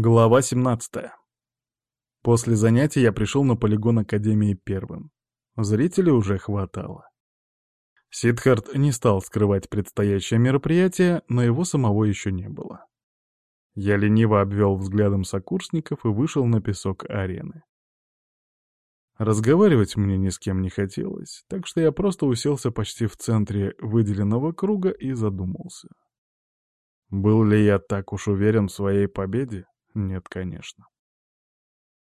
Глава 17. После занятий я пришел на полигон Академии первым. Зрителей уже хватало. Сидхарт не стал скрывать предстоящее мероприятие, но его самого еще не было. Я лениво обвел взглядом сокурсников и вышел на песок арены. Разговаривать мне ни с кем не хотелось, так что я просто уселся почти в центре выделенного круга и задумался. Был ли я так уж уверен в своей победе? Нет, конечно.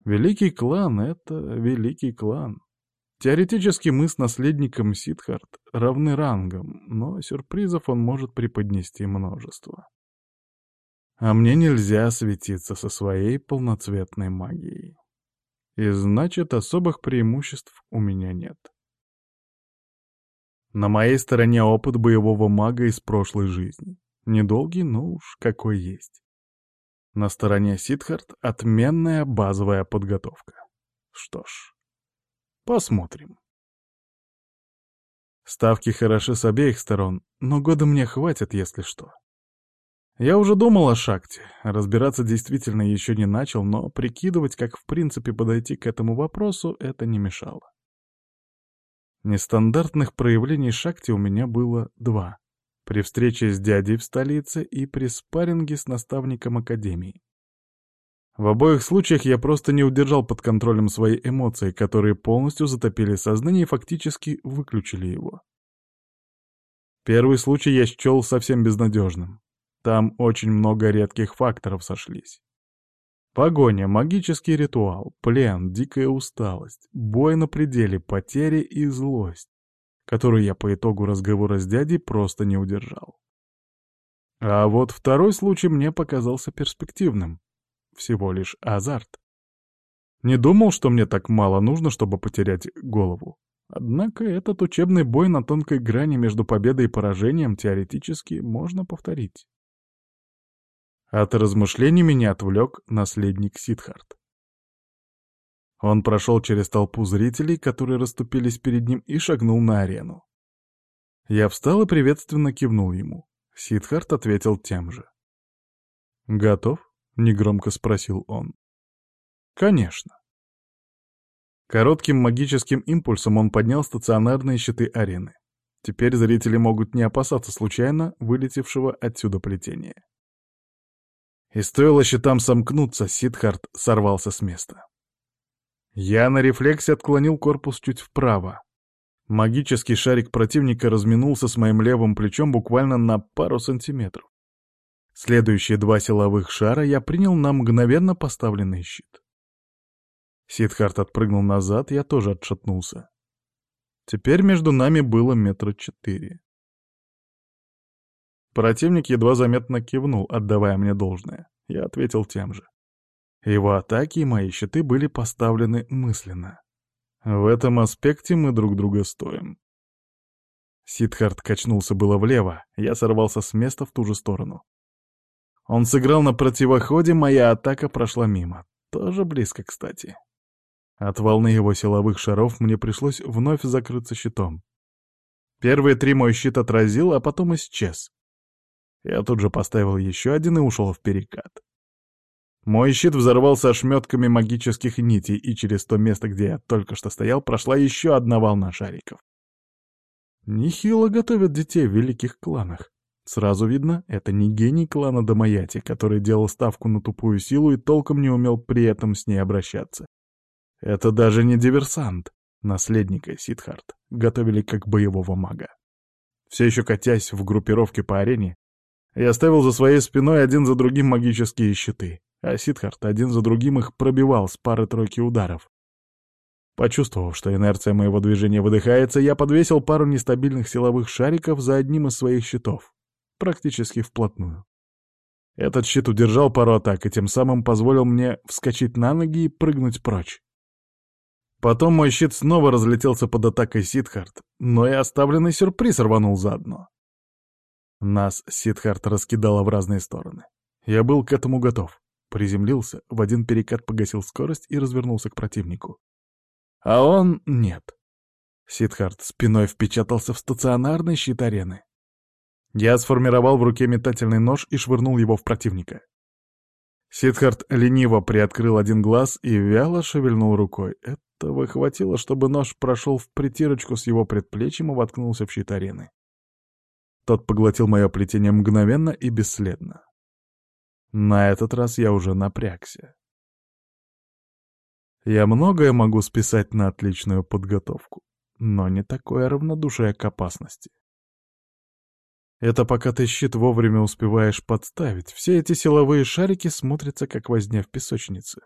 Великий клан — это великий клан. Теоретически мы с наследником Сидхарт равны рангом, но сюрпризов он может преподнести множество. А мне нельзя светиться со своей полноцветной магией. И значит, особых преимуществ у меня нет. На моей стороне опыт боевого мага из прошлой жизни. Недолгий, но уж какой есть. На стороне Сидхарт отменная базовая подготовка. Что ж, посмотрим. Ставки хороши с обеих сторон, но года мне хватит, если что. Я уже думал о шахте, разбираться действительно еще не начал, но прикидывать, как в принципе подойти к этому вопросу, это не мешало. Нестандартных проявлений шахти у меня было два при встрече с дядей в столице и при спарринге с наставником академии. В обоих случаях я просто не удержал под контролем свои эмоции, которые полностью затопили сознание и фактически выключили его. Первый случай я счел совсем безнадежным. Там очень много редких факторов сошлись. Погоня, магический ритуал, плен, дикая усталость, бой на пределе, потери и злость которую я по итогу разговора с дядей просто не удержал. А вот второй случай мне показался перспективным. Всего лишь азарт. Не думал, что мне так мало нужно, чтобы потерять голову. Однако этот учебный бой на тонкой грани между победой и поражением теоретически можно повторить. От размышлений меня отвлек наследник Сидхарт. Он прошел через толпу зрителей, которые расступились перед ним, и шагнул на арену. Я встал и приветственно кивнул ему. Сидхарт ответил тем же. «Готов?» — негромко спросил он. «Конечно». Коротким магическим импульсом он поднял стационарные щиты арены. Теперь зрители могут не опасаться случайно вылетевшего отсюда плетения. И стоило щитам сомкнуться, Сидхарт сорвался с места. Я на рефлексе отклонил корпус чуть вправо. Магический шарик противника разминулся с моим левым плечом буквально на пару сантиметров. Следующие два силовых шара я принял на мгновенно поставленный щит. Сидхарт отпрыгнул назад, я тоже отшатнулся. Теперь между нами было метра четыре. Противник едва заметно кивнул, отдавая мне должное. Я ответил тем же. Его атаки и мои щиты были поставлены мысленно. В этом аспекте мы друг друга стоим. Сидхарт качнулся было влево, я сорвался с места в ту же сторону. Он сыграл на противоходе, моя атака прошла мимо. Тоже близко, кстати. От волны его силовых шаров мне пришлось вновь закрыться щитом. Первые три мой щит отразил, а потом исчез. Я тут же поставил еще один и ушел в перекат. Мой щит взорвался ошметками магических нитей, и через то место, где я только что стоял, прошла еще одна волна шариков. Нехило готовят детей в великих кланах. Сразу видно, это не гений клана Домаяти, который делал ставку на тупую силу и толком не умел при этом с ней обращаться. Это даже не диверсант, наследника Сидхарт, готовили как боевого мага. Все еще катясь в группировке по арене, я ставил за своей спиной один за другим магические щиты а Сидхарт один за другим их пробивал с пары-тройки ударов. Почувствовав, что инерция моего движения выдыхается, я подвесил пару нестабильных силовых шариков за одним из своих щитов, практически вплотную. Этот щит удержал пару атак и тем самым позволил мне вскочить на ноги и прыгнуть прочь. Потом мой щит снова разлетелся под атакой Сидхарт, но и оставленный сюрприз рванул заодно. Нас Сидхарт раскидало в разные стороны. Я был к этому готов. Приземлился, в один перекат погасил скорость и развернулся к противнику. А он — нет. Сидхарт спиной впечатался в стационарный щит арены. Я сформировал в руке метательный нож и швырнул его в противника. Сидхарт лениво приоткрыл один глаз и вяло шевельнул рукой. Этого хватило, чтобы нож прошел в притирочку с его предплечьем и воткнулся в щит арены. Тот поглотил мое плетение мгновенно и бесследно. На этот раз я уже напрягся. Я многое могу списать на отличную подготовку, но не такое равнодушие к опасности. Это пока ты щит вовремя успеваешь подставить, все эти силовые шарики смотрятся как возня в песочнице.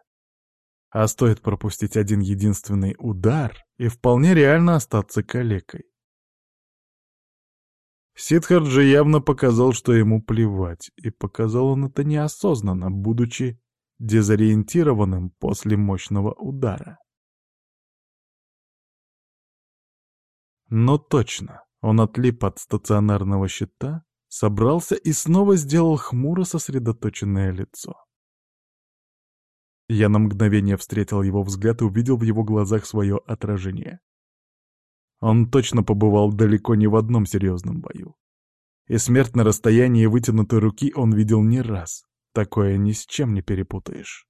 А стоит пропустить один единственный удар, и вполне реально остаться калекой. Сидхард же явно показал, что ему плевать, и показал он это неосознанно, будучи дезориентированным после мощного удара. Но точно, он отлип от стационарного щита, собрался и снова сделал хмуро сосредоточенное лицо. Я на мгновение встретил его взгляд и увидел в его глазах свое отражение. Он точно побывал далеко не в одном серьезном бою. И смерть на расстоянии вытянутой руки он видел не раз. Такое ни с чем не перепутаешь.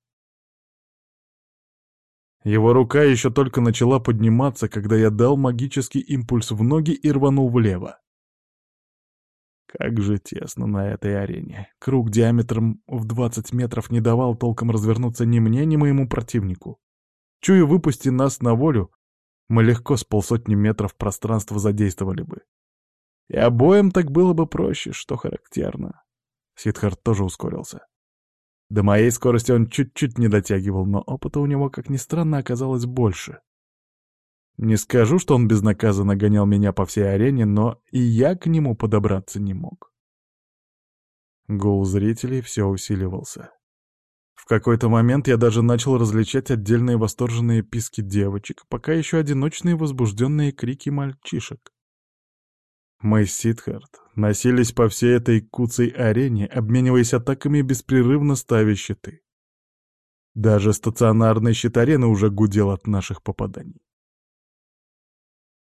Его рука еще только начала подниматься, когда я дал магический импульс в ноги и рванул влево. Как же тесно на этой арене. Круг диаметром в 20 метров не давал толком развернуться ни мне, ни моему противнику. Чую, выпусти нас на волю, мы легко с полсотни метров пространства задействовали бы. И обоим так было бы проще, что характерно. Сидхарт тоже ускорился. До моей скорости он чуть-чуть не дотягивал, но опыта у него, как ни странно, оказалось больше. Не скажу, что он безнаказанно гонял меня по всей арене, но и я к нему подобраться не мог. Гул зрителей все усиливался. В какой-то момент я даже начал различать отдельные восторженные писки девочек, пока еще одиночные возбужденные крики мальчишек. Мы с Сидхарт носились по всей этой куцей арене, обмениваясь атаками беспрерывно ставя щиты. Даже стационарный щит арены уже гудел от наших попаданий.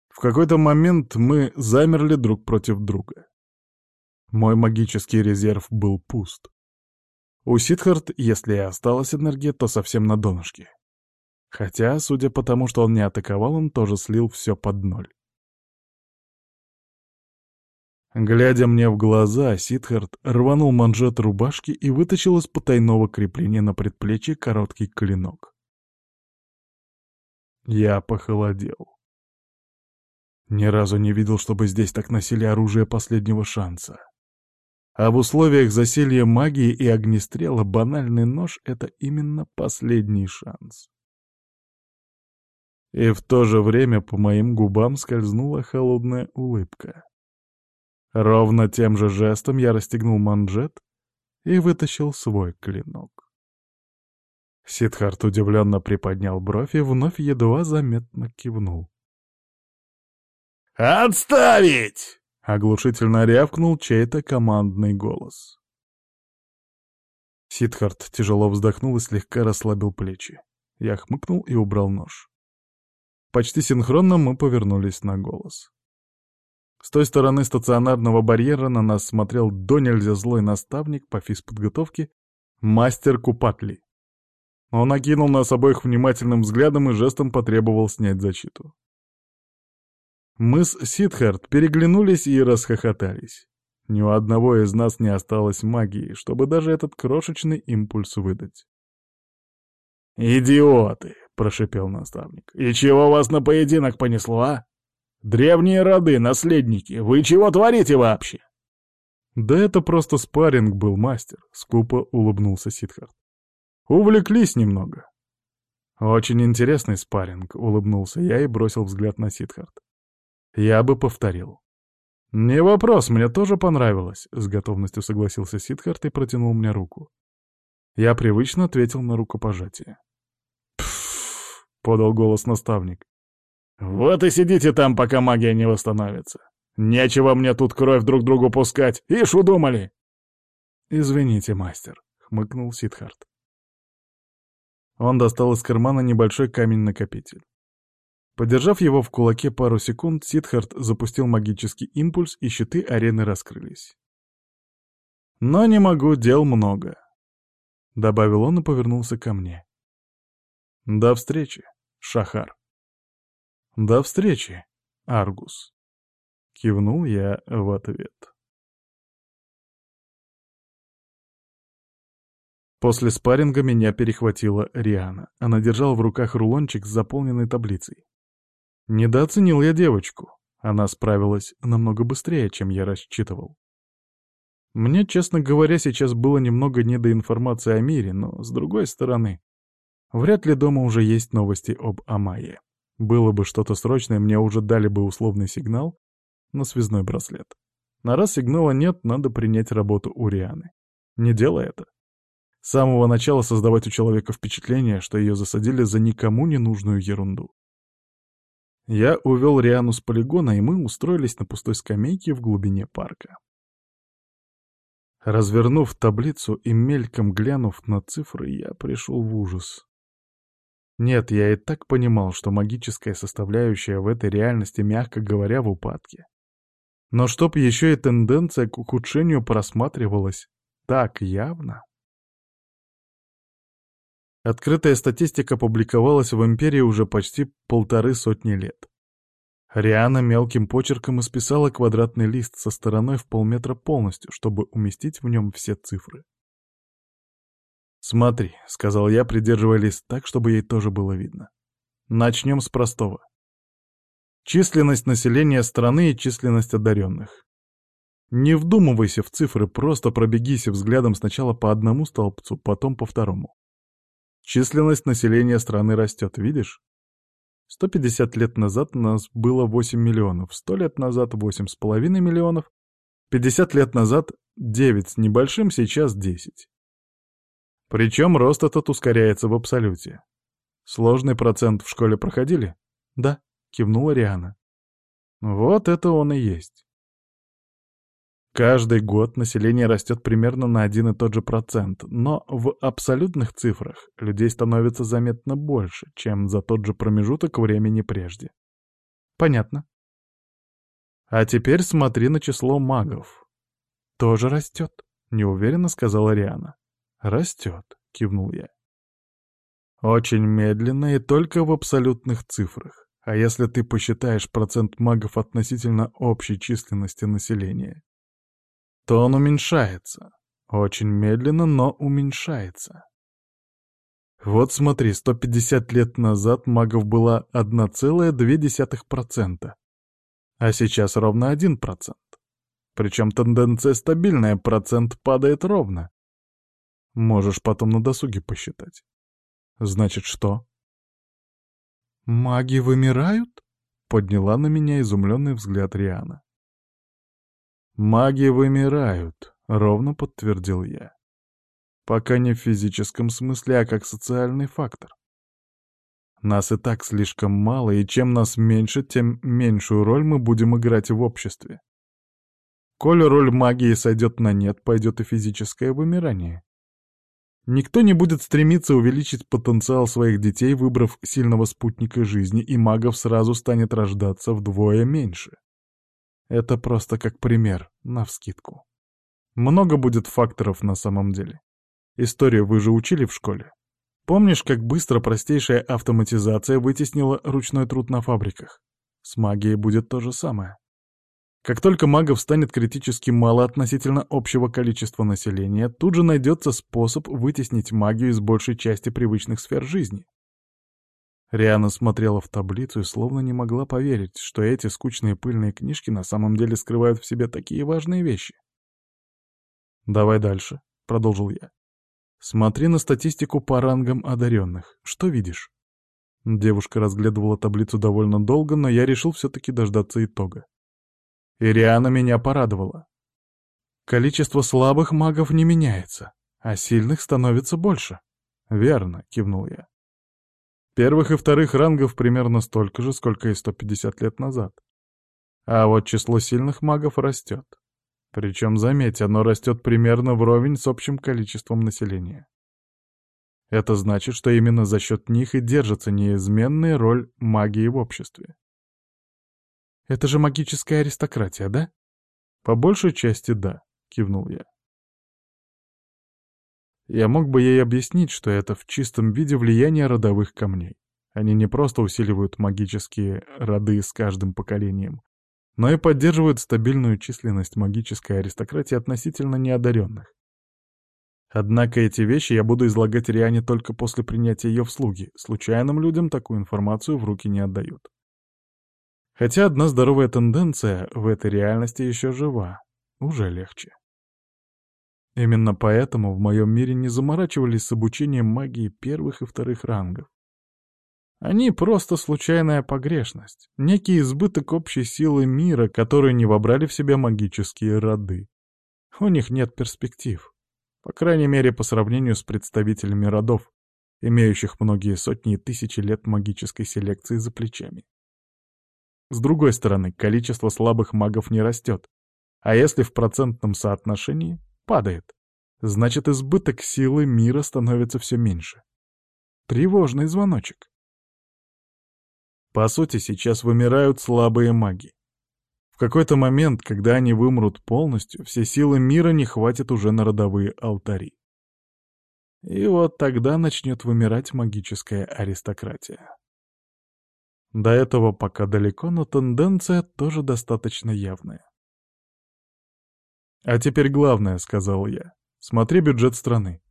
В какой-то момент мы замерли друг против друга. Мой магический резерв был пуст. У Сидхарт, если и осталась энергия, то совсем на донышке. Хотя, судя по тому, что он не атаковал, он тоже слил все под ноль. Глядя мне в глаза, Сидхарт рванул манжет рубашки и вытащил из потайного крепления на предплечье короткий клинок. Я похолодел. Ни разу не видел, чтобы здесь так носили оружие последнего шанса. А в условиях засилья магии и огнестрела банальный нож — это именно последний шанс. И в то же время по моим губам скользнула холодная улыбка. Ровно тем же жестом я расстегнул манжет и вытащил свой клинок. Сидхарт удивленно приподнял бровь и вновь едва заметно кивнул. «Отставить!» — оглушительно рявкнул чей-то командный голос. Сидхарт тяжело вздохнул и слегка расслабил плечи. Я хмыкнул и убрал нож. Почти синхронно мы повернулись на голос. С той стороны стационарного барьера на нас смотрел до нельзя злой наставник по физподготовке мастер Купатли. Он окинул нас обоих внимательным взглядом и жестом потребовал снять защиту. Мы с Сидхарт переглянулись и расхохотались. Ни у одного из нас не осталось магии, чтобы даже этот крошечный импульс выдать. «Идиоты!» — прошипел наставник. «И чего вас на поединок понесло, а? Древние роды, наследники, вы чего творите вообще?» «Да это просто спарринг был, мастер», — скупо улыбнулся Сидхарт. «Увлеклись немного». «Очень интересный спарринг», — улыбнулся я и бросил взгляд на Сидхарт. «Я бы повторил». «Не вопрос, мне тоже понравилось», — с готовностью согласился Сидхарт и протянул мне руку. Я привычно ответил на рукопожатие. «Пф!» — подал голос наставник. «Вот и сидите там, пока магия не восстановится. Нечего мне тут кровь друг другу пускать, ишь удумали!» «Извините, мастер», — хмыкнул Сидхарт. Он достал из кармана небольшой камень-накопитель. Подержав его в кулаке пару секунд, Сидхарт запустил магический импульс, и щиты арены раскрылись. Но не могу, дел много. добавил он и повернулся ко мне. До встречи, Шахар. До встречи, Аргус. Кивнул я в ответ. После спарринга меня перехватила Риана. Она держала в руках рулончик с заполненной таблицей. Недооценил я девочку. Она справилась намного быстрее, чем я рассчитывал. Мне, честно говоря, сейчас было немного не до информации о мире, но, с другой стороны, вряд ли дома уже есть новости об Амае. Было бы что-то срочное, мне уже дали бы условный сигнал на связной браслет. На раз сигнала нет, надо принять работу у Рианы. Не делай это. С самого начала создавать у человека впечатление, что ее засадили за никому не нужную ерунду. Я увел Риану с полигона, и мы устроились на пустой скамейке в глубине парка. Развернув таблицу и мельком глянув на цифры, я пришел в ужас. Нет, я и так понимал, что магическая составляющая в этой реальности, мягко говоря, в упадке. Но чтоб еще и тенденция к ухудшению просматривалась так явно... Открытая статистика публиковалась в Империи уже почти полторы сотни лет. Риана мелким почерком исписала квадратный лист со стороной в полметра полностью, чтобы уместить в нем все цифры. «Смотри», — сказал я, придерживая лист так, чтобы ей тоже было видно. «Начнем с простого. Численность населения страны и численность одаренных. Не вдумывайся в цифры, просто пробегись взглядом сначала по одному столбцу, потом по второму. Численность населения страны растет, видишь? 150 лет назад нас было 8 миллионов, 100 лет назад 8,5 миллионов, 50 лет назад 9 с небольшим, сейчас 10. Причем рост этот ускоряется в абсолюте. Сложный процент в школе проходили? Да, кивнула Риана. Вот это он и есть. Каждый год население растет примерно на один и тот же процент, но в абсолютных цифрах людей становится заметно больше, чем за тот же промежуток времени прежде. Понятно. А теперь смотри на число магов. Тоже растет, неуверенно сказала Риана. Растет, кивнул я. Очень медленно и только в абсолютных цифрах. А если ты посчитаешь процент магов относительно общей численности населения, то он уменьшается. Очень медленно, но уменьшается. Вот смотри, 150 лет назад магов было 1,2%, а сейчас ровно 1%. Причем тенденция стабильная, процент падает ровно. Можешь потом на досуге посчитать. Значит, что? «Маги вымирают?» — подняла на меня изумленный взгляд Риана. «Маги вымирают», — ровно подтвердил я. Пока не в физическом смысле, а как социальный фактор. Нас и так слишком мало, и чем нас меньше, тем меньшую роль мы будем играть в обществе. Коль роль магии сойдет на нет, пойдет и физическое вымирание. Никто не будет стремиться увеличить потенциал своих детей, выбрав сильного спутника жизни, и магов сразу станет рождаться вдвое меньше. Это просто как пример, навскидку. Много будет факторов на самом деле. Историю вы же учили в школе. Помнишь, как быстро простейшая автоматизация вытеснила ручной труд на фабриках? С магией будет то же самое. Как только магов станет критически мало относительно общего количества населения, тут же найдется способ вытеснить магию из большей части привычных сфер жизни. Риана смотрела в таблицу и словно не могла поверить, что эти скучные пыльные книжки на самом деле скрывают в себе такие важные вещи. «Давай дальше», — продолжил я. «Смотри на статистику по рангам одаренных. Что видишь?» Девушка разглядывала таблицу довольно долго, но я решил все-таки дождаться итога. Ириана меня порадовала. Количество слабых магов не меняется, а сильных становится больше. «Верно», — кивнул я. Первых и вторых рангов примерно столько же, сколько и 150 лет назад. А вот число сильных магов растет. Причем, заметь, оно растет примерно вровень с общим количеством населения. Это значит, что именно за счет них и держится неизменная роль магии в обществе. Это же магическая аристократия, да? По большей части да, кивнул я. Я мог бы ей объяснить, что это в чистом виде влияние родовых камней. Они не просто усиливают магические роды с каждым поколением, но и поддерживают стабильную численность магической аристократии относительно неодаренных. Однако эти вещи я буду излагать Риане только после принятия ее в слуги. Случайным людям такую информацию в руки не отдают. Хотя одна здоровая тенденция в этой реальности еще жива. Уже легче. Именно поэтому в моем мире не заморачивались с обучением магии первых и вторых рангов. Они просто случайная погрешность, некий избыток общей силы мира, которые не вобрали в себя магические роды. У них нет перспектив. По крайней мере, по сравнению с представителями родов, имеющих многие сотни и тысячи лет магической селекции за плечами. С другой стороны, количество слабых магов не растет, а если в процентном соотношении, падает. Значит, избыток силы мира становится все меньше. Тревожный звоночек. По сути, сейчас вымирают слабые маги. В какой-то момент, когда они вымрут полностью, все силы мира не хватит уже на родовые алтари. И вот тогда начнет вымирать магическая аристократия. До этого пока далеко, но тенденция тоже достаточно явная. «А теперь главное», — сказал я, — «смотри бюджет страны.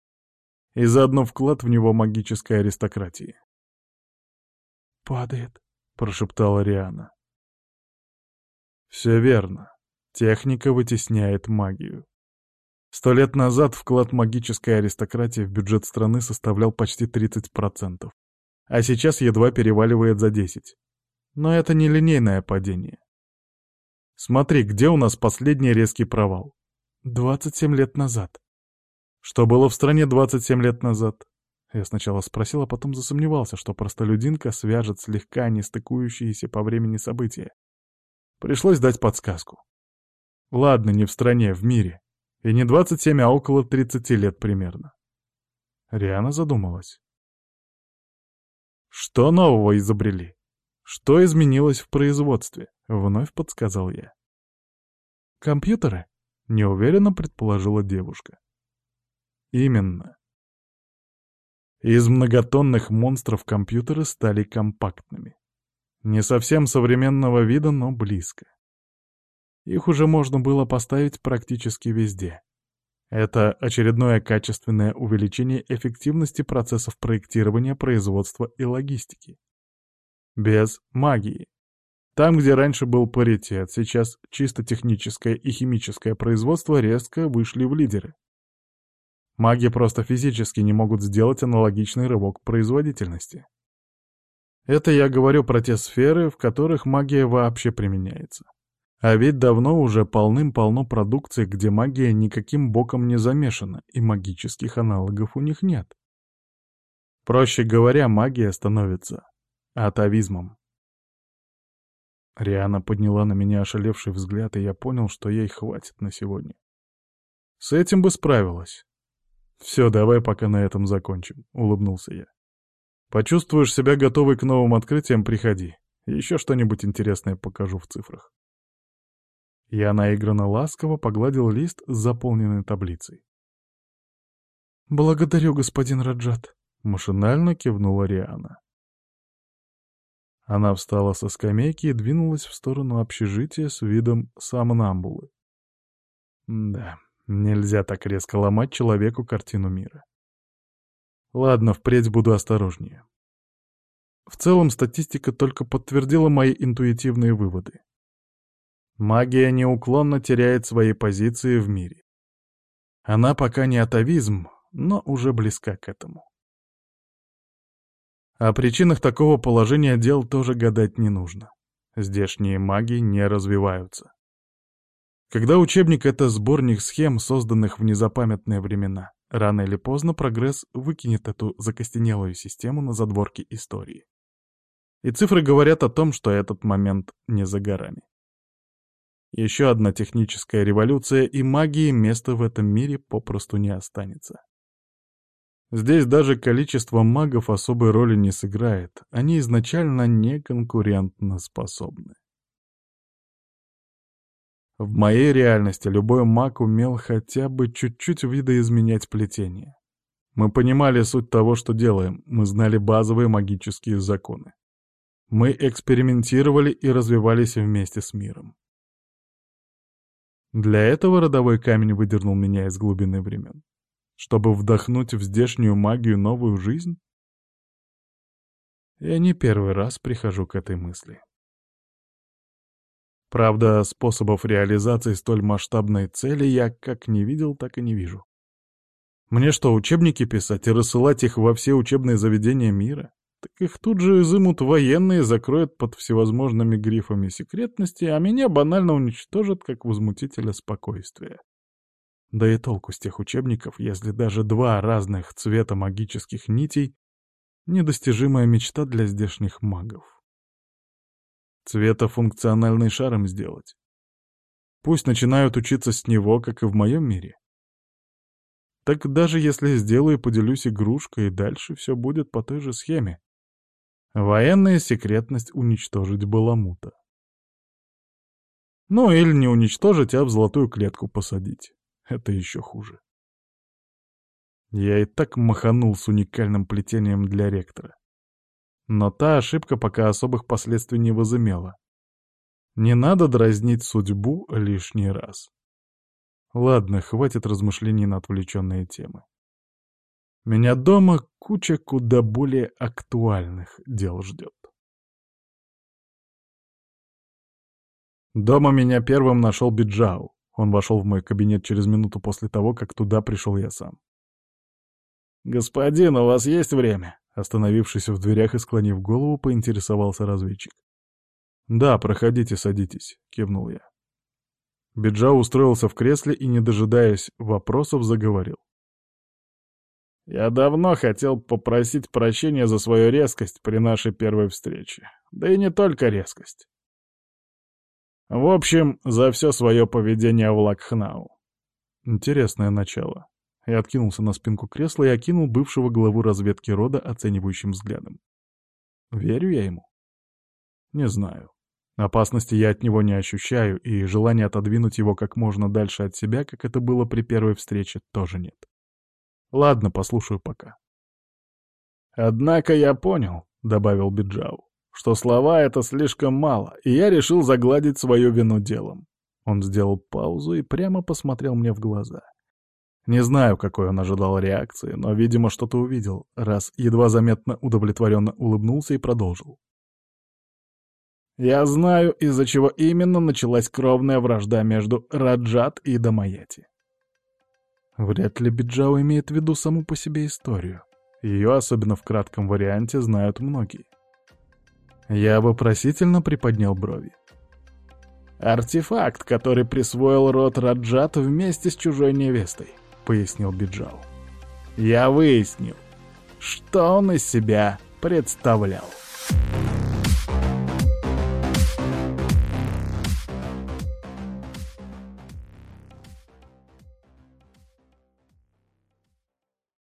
И заодно вклад в него магической аристократии». «Падает», — прошептала Риана. «Все верно. Техника вытесняет магию. Сто лет назад вклад магической аристократии в бюджет страны составлял почти 30%, а сейчас едва переваливает за 10%. Но это не линейное падение. Смотри, где у нас последний резкий провал? 27 лет назад. Что было в стране 27 лет назад? Я сначала спросил, а потом засомневался, что простолюдинка свяжет слегка нестыкующиеся по времени события. Пришлось дать подсказку. Ладно, не в стране, в мире. И не 27, а около 30 лет примерно. Риана задумалась. Что нового изобрели? Что изменилось в производстве? Вновь подсказал я. Компьютеры? Неуверенно предположила девушка. Именно. Из многотонных монстров компьютеры стали компактными. Не совсем современного вида, но близко. Их уже можно было поставить практически везде. Это очередное качественное увеличение эффективности процессов проектирования, производства и логистики. Без магии. Там, где раньше был паритет, сейчас чисто техническое и химическое производство резко вышли в лидеры. Маги просто физически не могут сделать аналогичный рывок производительности. Это я говорю про те сферы, в которых магия вообще применяется. А ведь давно уже полным-полно продукции, где магия никаким боком не замешана, и магических аналогов у них нет. Проще говоря, магия становится атовизмом. Риана подняла на меня ошалевший взгляд, и я понял, что ей хватит на сегодня. С этим бы справилась. «Все, давай пока на этом закончим», — улыбнулся я. «Почувствуешь себя готовой к новым открытиям, приходи. Еще что-нибудь интересное покажу в цифрах». Я наигранно ласково погладил лист с заполненной таблицей. «Благодарю, господин Раджат», — машинально кивнула Риана. Она встала со скамейки и двинулась в сторону общежития с видом самнамбулы. Да, нельзя так резко ломать человеку картину мира. Ладно, впредь буду осторожнее. В целом статистика только подтвердила мои интуитивные выводы. Магия неуклонно теряет свои позиции в мире. Она пока не атовизм, но уже близка к этому. О причинах такого положения дел тоже гадать не нужно. Здешние маги не развиваются. Когда учебник — это сборник схем, созданных в незапамятные времена, рано или поздно прогресс выкинет эту закостенелую систему на задворки истории. И цифры говорят о том, что этот момент не за горами. Еще одна техническая революция, и магии места в этом мире попросту не останется. Здесь даже количество магов особой роли не сыграет, они изначально не способны. В моей реальности любой маг умел хотя бы чуть-чуть видоизменять плетение. Мы понимали суть того, что делаем, мы знали базовые магические законы. Мы экспериментировали и развивались вместе с миром. Для этого родовой камень выдернул меня из глубины времен. Чтобы вдохнуть в здешнюю магию новую жизнь? Я не первый раз прихожу к этой мысли. Правда, способов реализации столь масштабной цели я как не видел, так и не вижу. Мне что, учебники писать и рассылать их во все учебные заведения мира? Так их тут же изымут военные, закроют под всевозможными грифами секретности, а меня банально уничтожат как возмутителя спокойствия. Да и толку с тех учебников, если даже два разных цвета магических нитей — недостижимая мечта для здешних магов. Цвета функциональный шаром сделать. Пусть начинают учиться с него, как и в моем мире. Так даже если сделаю и поделюсь игрушкой, дальше все будет по той же схеме. Военная секретность уничтожить Баламута. Ну или не уничтожить, а в золотую клетку посадить. Это еще хуже. Я и так маханул с уникальным плетением для ректора. Но та ошибка пока особых последствий не возымела. Не надо дразнить судьбу лишний раз. Ладно, хватит размышлений на отвлеченные темы. Меня дома куча куда более актуальных дел ждет. Дома меня первым нашел Биджау. Он вошел в мой кабинет через минуту после того, как туда пришел я сам. «Господин, у вас есть время?» Остановившись в дверях и склонив голову, поинтересовался разведчик. «Да, проходите, садитесь», — кивнул я. Биджа устроился в кресле и, не дожидаясь вопросов, заговорил. «Я давно хотел попросить прощения за свою резкость при нашей первой встрече. Да и не только резкость. В общем, за все свое поведение в Лакхнау. Интересное начало. Я откинулся на спинку кресла и окинул бывшего главу разведки рода оценивающим взглядом. Верю я ему? Не знаю. Опасности я от него не ощущаю, и желания отодвинуть его как можно дальше от себя, как это было при первой встрече, тоже нет. Ладно, послушаю пока. «Однако я понял», — добавил Биджау, — «что слова — это слишком мало, и я решил загладить свою вину делом». Он сделал паузу и прямо посмотрел мне в глаза. Не знаю, какой он ожидал реакции, но, видимо, что-то увидел, раз едва заметно удовлетворенно улыбнулся и продолжил. Я знаю, из-за чего именно началась кровная вражда между Раджат и Дамаяти. Вряд ли Биджао имеет в виду саму по себе историю. Ее, особенно в кратком варианте, знают многие. Я вопросительно приподнял брови. «Артефакт, который присвоил род Раджат вместе с чужой невестой», — пояснил Биджао. «Я выяснил, что он из себя представлял».